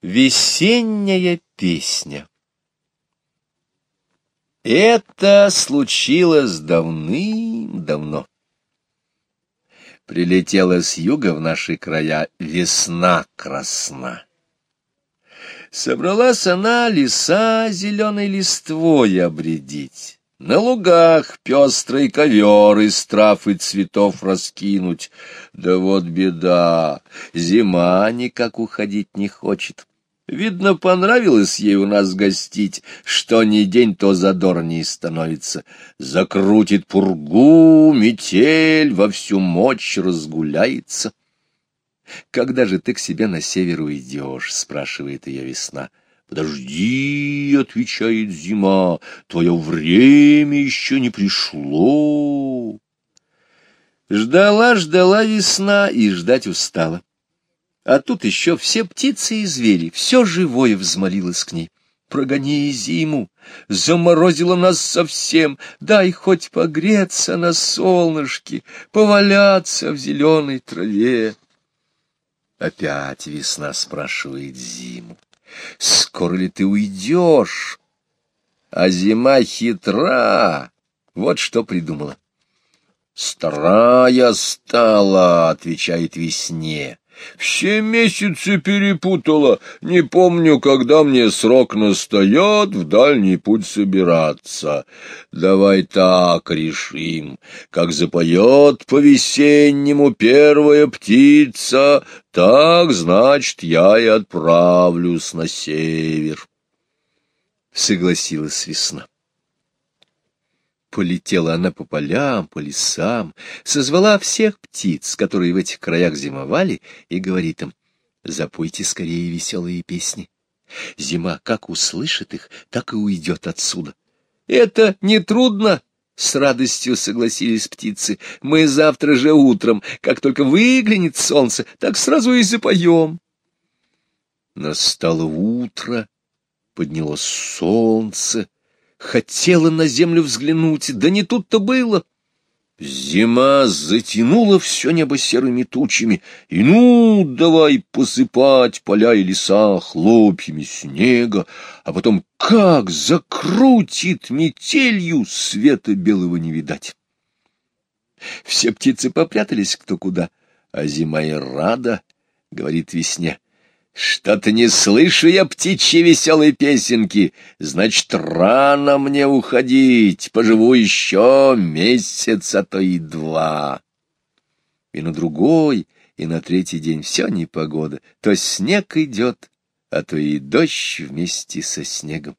Весенняя песня Это случилось давным-давно. Прилетела с юга в наши края весна красна. Собралась она леса зеленой листвой обредить на лугах пестрый ковер из трав и цветов раскинуть. Да вот беда, зима никак уходить не хочет. Видно, понравилось ей у нас гостить, что ни день, то задорнее становится. Закрутит пургу, метель, во всю мощь разгуляется. «Когда же ты к себе на север уйдешь?» — спрашивает ее весна. «Подожди», — отвечает зима, — «твое время еще не пришло». Ждала-ждала весна и ждать устала. А тут еще все птицы и звери, все живое взмолилось к ней. Прогони зиму, заморозила нас совсем, дай хоть погреться на солнышке, поваляться в зеленой траве. Опять весна спрашивает зиму. Скоро ли ты уйдешь? А зима хитра. Вот что придумала. Старая стала, отвечает весне. Все месяцы перепутала, не помню, когда мне срок настает в дальний путь собираться. Давай так решим, как запоет по-весеннему первая птица, так, значит, я и отправлюсь на север. Согласилась весна. Полетела она по полям, по лесам, созвала всех птиц, которые в этих краях зимовали, и говорит им, запойте скорее веселые песни. Зима как услышит их, так и уйдет отсюда. Это нетрудно, — с радостью согласились птицы. Мы завтра же утром, как только выглянет солнце, так сразу и запоем. Настало утро, поднялось солнце, хотела на землю взглянуть, да не тут-то было. Зима затянула все небо серыми тучами, и ну, давай посыпать поля и леса хлопьями снега, а потом как закрутит метелью, света белого не видать. Все птицы попрятались кто куда, а зима и рада, — говорит весне, что-то не слышу я птичьи веселой песенки. Значит, рано мне уходить. Поживу еще месяц, а то и два. И на другой, и на третий день все непогода. То снег идет, а то и дождь вместе со снегом.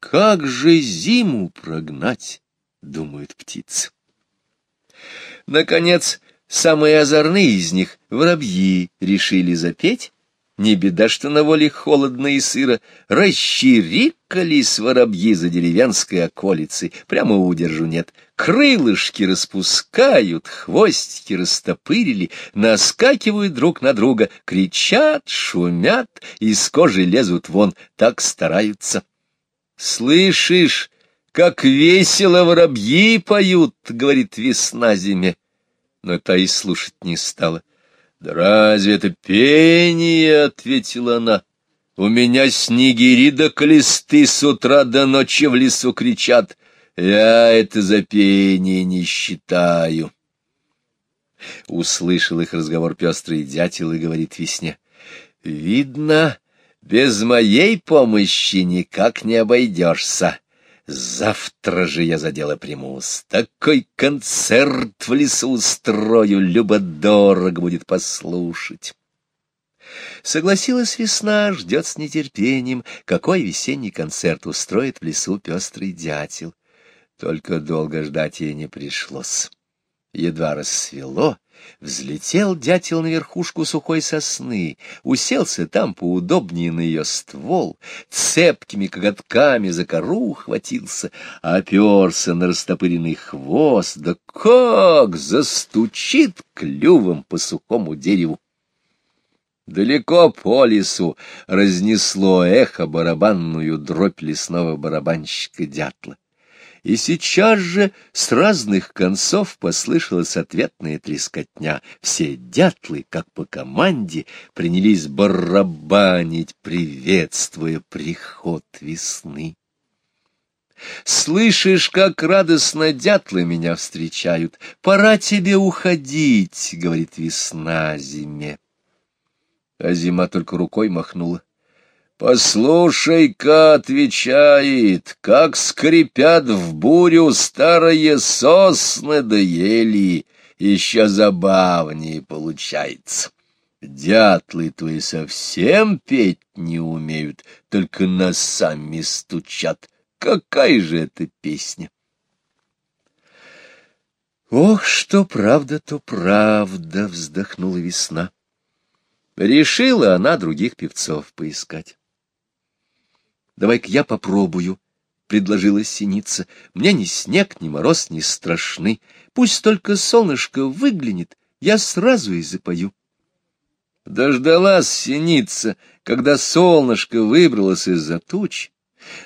Как же зиму прогнать, думают птицы. Наконец, самые озорные из них, воробьи, решили запеть не беда, что на воле холодно и сыро. Расчирикались воробьи за деревенской околицей. Прямо удержу нет. Крылышки распускают, хвостики растопырили, наскакивают друг на друга, кричат, шумят, из кожи лезут вон, так стараются. Слышишь, как весело воробьи поют, — говорит весна зиме. Но та и слушать не стала. «Да разве это пение?» — ответила она. «У меня снегири да клесты с утра до ночи в лесу кричат. Я это за пение не считаю». Услышал их разговор пестрый дятел и говорит весне. «Видно, без моей помощи никак не обойдешься. Завтра же я за дело примусь. Такой концерт в лесу устрою, любо-дорого будет послушать. Согласилась весна, ждет с нетерпением, какой весенний концерт устроит в лесу пестрый дятел. Только долго ждать ей не пришлось. Едва рассвело, взлетел дятел на верхушку сухой сосны, уселся там поудобнее на ее ствол, цепкими коготками за кору ухватился, оперся на растопыренный хвост, да как застучит клювом по сухому дереву. Далеко по лесу разнесло эхо барабанную дробь лесного барабанщика дятла. И сейчас же с разных концов послышалась ответная трескотня. Все дятлы, как по команде, принялись барабанить, приветствуя приход весны. Слышишь, как радостно дятлы меня встречают. Пора тебе уходить, — говорит весна зиме. А зима только рукой махнула. «Послушай-ка», — отвечает, — «как скрипят в бурю старые сосны да ели, еще забавнее получается. Дятлы твои совсем петь не умеют, только носами стучат. Какая же это песня?» «Ох, что правда, то правда!» — вздохнула весна. Решила она других певцов поискать. Давай-ка я попробую, — предложила синица. Мне ни снег, ни мороз не страшны. Пусть только солнышко выглянет, я сразу и запою. Дождалась синица, когда солнышко выбралось из-за туч.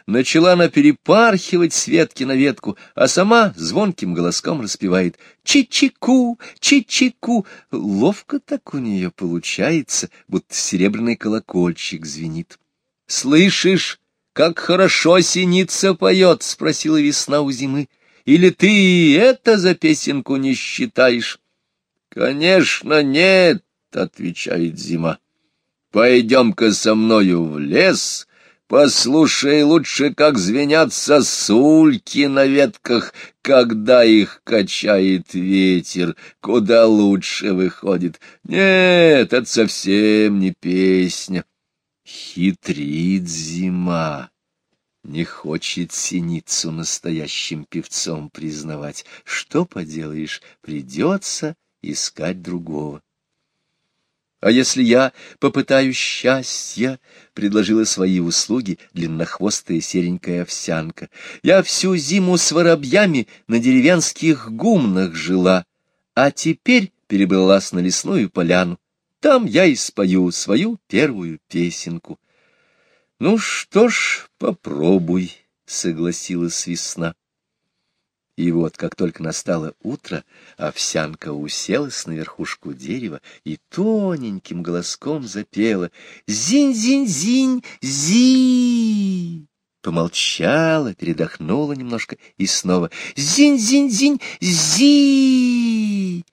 Начала она перепархивать с ветки на ветку, а сама звонким голоском распевает «Чи-чи-ку, чи-чи-ку». Ловко так у нее получается, будто серебряный колокольчик звенит. «Слышишь, как хорошо синица поет, — спросила весна у зимы. — Или ты это за песенку не считаешь? — Конечно, нет, — отвечает зима. — Пойдем-ка со мною в лес, послушай лучше, как звенят сосульки на ветках, когда их качает ветер, куда лучше выходит. Нет, это совсем не песня. Хитрит зима, не хочет синицу настоящим певцом признавать. Что поделаешь, придется искать другого. — А если я попытаюсь счастья? — предложила свои услуги длиннохвостая серенькая овсянка. — Я всю зиму с воробьями на деревенских гумнах жила, а теперь перебралась на лесную поляну. Там я и спою свою первую песенку. — Ну что ж, попробуй, — согласилась весна. И вот, как только настало утро, овсянка уселась на верхушку дерева и тоненьким голоском запела «Зинь-зинь-зинь, зи!» Помолчала, передохнула немножко и снова «Зинь-зинь-зинь, зи!»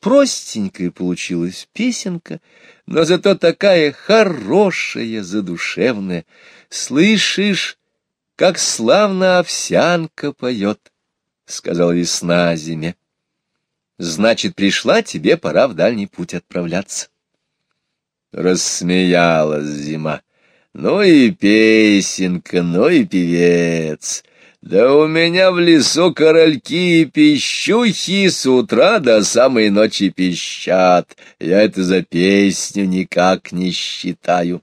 Простенькая получилась песенка, но зато такая хорошая, задушевная. Слышишь, как славно овсянка поет, — сказала весна зиме. Значит, пришла тебе пора в дальний путь отправляться. Рассмеялась зима. Ну и песенка, ну и певец. Да у меня в лесу корольки и пищухи с утра до самой ночи пищат. Я это за песню никак не считаю.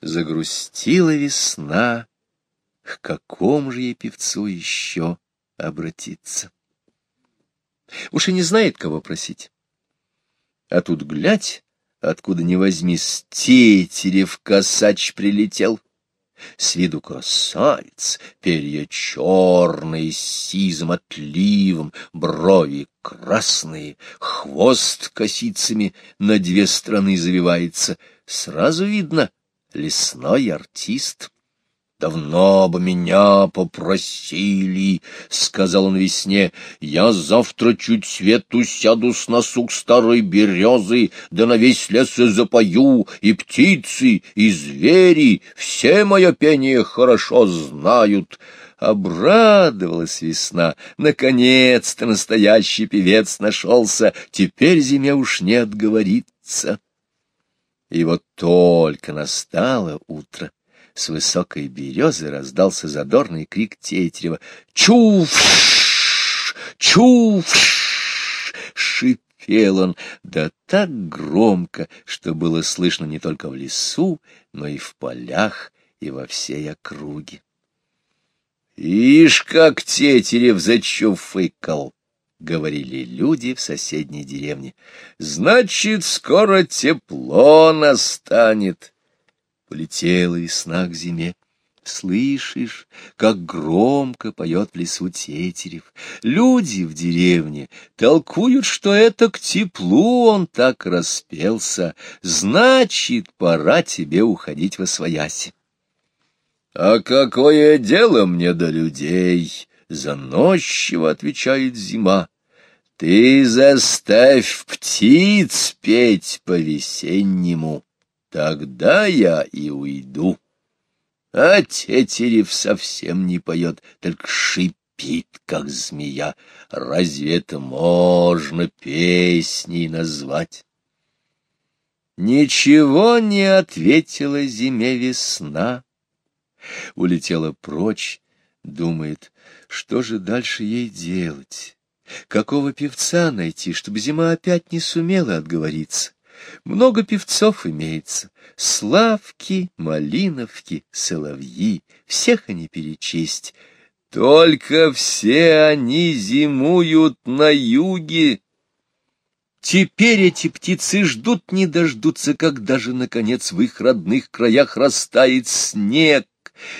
Загрустила весна. К какому же ей певцу еще обратиться? Уж и не знает, кого просить. А тут, глядь, откуда ни возьми, с тетерев косач прилетел. С виду красавец, перья черные, с сизым отливом, брови красные, хвост косицами на две стороны завивается. Сразу видно — лесной артист. «Давно бы меня попросили», — сказал он весне, — «я завтра чуть свету сяду с носу старой березы, да на весь лес и запою, и птицы, и звери, все мое пение хорошо знают». Обрадовалась весна, наконец-то настоящий певец нашелся, теперь зиме уж не отговориться. И вот только настало утро, с высокой березы раздался задорный крик Тетерева. «Чуф! Чуф!» Шипел он, да так громко, что было слышно не только в лесу, но и в полях, и во всей округе. «Ишь, как Тетерев зачуфыкал!» — говорили люди в соседней деревне. «Значит, скоро тепло настанет!» Полетела весна к зиме. Слышишь, как громко поет в лесу тетерев. Люди в деревне толкуют, что это к теплу он так распелся. Значит, пора тебе уходить во свояси. А какое дело мне до людей? Заносчиво отвечает зима. Ты заставь птиц петь по-весеннему, тогда я и уйду. А Тетерев совсем не поет, только шипит, как змея. Разве это можно песней назвать? Ничего не ответила зиме весна. Улетела прочь, думает, что же дальше ей делать? Какого певца найти, чтобы зима опять не сумела отговориться? Много певцов имеется. Славки, Малиновки, Соловьи, всех они перечесть. Только все они зимуют на юге. Теперь эти птицы ждут не дождутся, когда же, наконец, в их родных краях растает снег,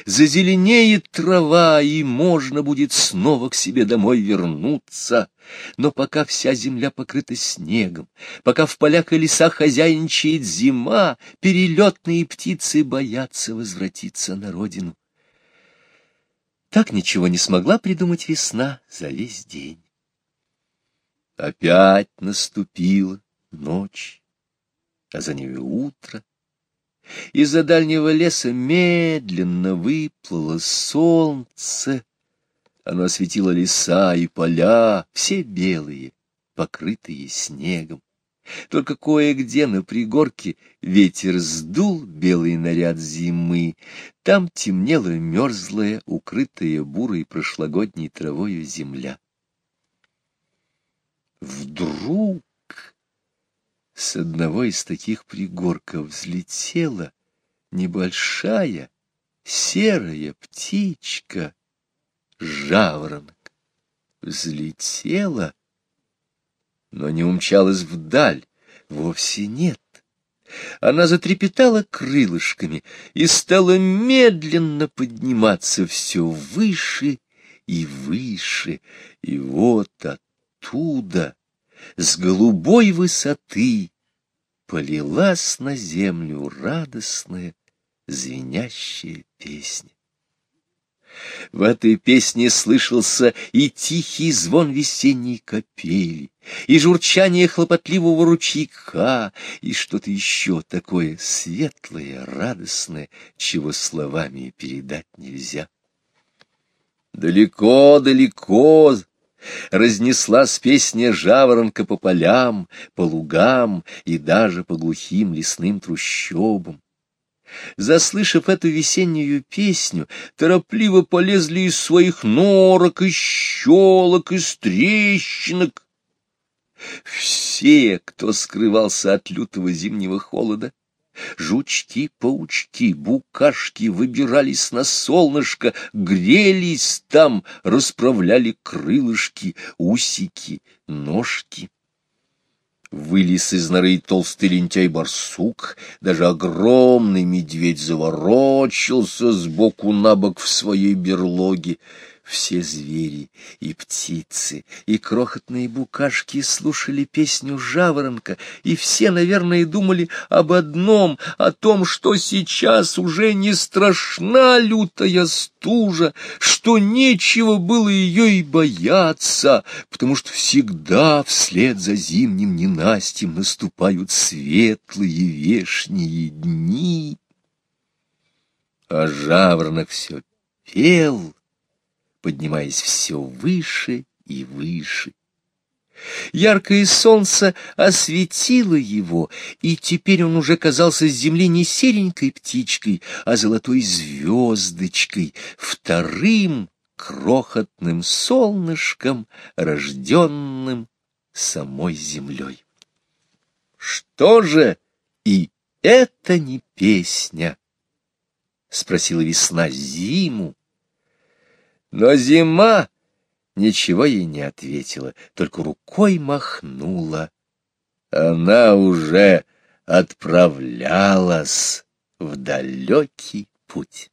зазеленеет трава, и можно будет снова к себе домой вернуться. Но пока вся земля покрыта снегом, пока в полях и лесах хозяйничает зима, перелетные птицы боятся возвратиться на родину. Так ничего не смогла придумать весна за весь день. Опять наступила ночь, а за ней утро. Из-за дальнего леса медленно выплыло солнце. Оно осветило леса и поля, все белые, покрытые снегом. Только кое-где на пригорке ветер сдул белый наряд зимы. Там темнела мерзлая, укрытая бурой прошлогодней травою земля. Вдруг с одного из таких пригорков взлетела небольшая серая птичка, жаворонок. Взлетела, но не умчалась вдаль, вовсе нет. Она затрепетала крылышками и стала медленно подниматься все выше и выше, и вот оттуда с голубой высоты полилась на землю радостная, звенящая песня. В этой песне слышался и тихий звон весенней капели, и журчание хлопотливого ручейка, и что-то еще такое светлое, радостное, чего словами передать нельзя. Далеко-далеко разнеслась песня жаворонка по полям, по лугам и даже по глухим лесным трущобам. Заслышав эту весеннюю песню, торопливо полезли из своих норок, из щелок, из трещинок. Все, кто скрывался от лютого зимнего холода, Жучки, паучки, букашки выбирались на солнышко, грелись там, расправляли крылышки, усики, ножки. Вылез из норы толстый лентяй-барсук, даже огромный медведь заворочился сбоку на бок в своей берлоге. Все звери и птицы, и крохотные букашки слушали песню жаворонка, и все, наверное, думали об одном, о том, что сейчас уже не страшна лютая стужа, что нечего было ее и бояться, потому что всегда вслед за зимним ненастьем наступают светлые вешние дни. А жаворонок все пел, поднимаясь все выше и выше. Яркое солнце осветило его, и теперь он уже казался с земли не серенькой птичкой, а золотой звездочкой, вторым крохотным солнышком, рожденным самой землей. Что же и это не песня? — спросила весна зиму, но зима ничего ей не ответила, только рукой махнула. Она уже отправлялась в далекий путь.